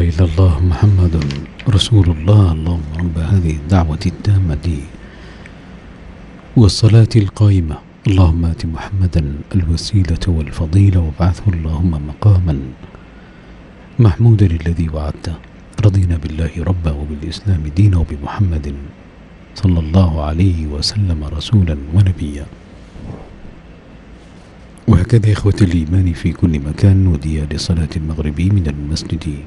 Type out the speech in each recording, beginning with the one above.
إله إلا الله محمد رسول الله. اللهم رب هذه الدعوة التامة والصلاة القائمة. اللهم آت محمدا الوسيلة والفضيلة وابعثه اللهم مقاما محمودا الذي وعدته رضينا بالله ربا وبالإسلام دينا وبمحمد صلى الله عليه وسلم رسولا ونبيا. وهكذا إخوة الإيمان في كل مكان. نودي لصلاة المغرب من المسجد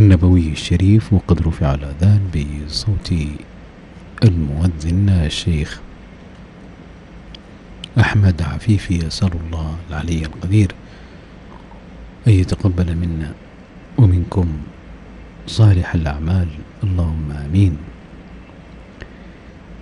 النبوي الشريف وقد رفع الأذان بصوت المؤذن الشيخ أحمد عفيفي أسأل الله العلي القدير أن يتقبل منا ومنكم صالح الأعمال. اللهم آمين.